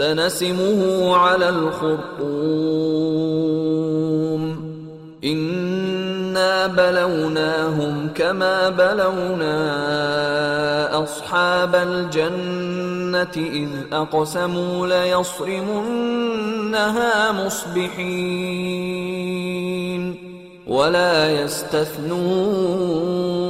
سنسمه على الخرطوم. إنا بلوناهم كما بلونا أصحاب الجنة إذ أقسموا ليصرمنها مصبحين ولا يستثنون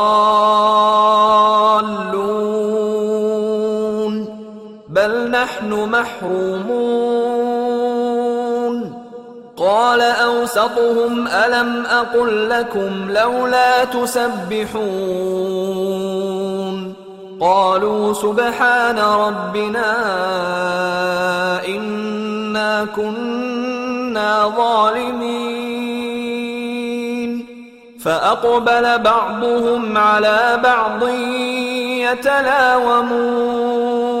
نحن محرومون. قال أوسطهم ألم أقل لكم لولا تسبحون؟ قالوا سبحان ربنا إنا كنا ظالمين. فأقبل بعضهم على بعض يتلاومون.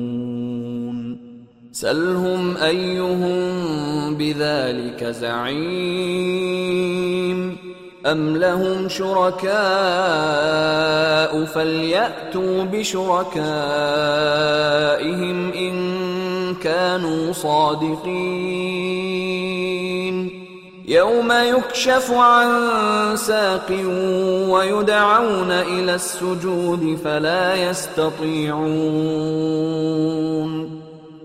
سلهم أيهم بذلك زعيم أم لهم شركاء فليأتوا بشركائهم إن كانوا صادقين يوم يكشف عن ساق ويدعون إلى السجود فلا يستطيعون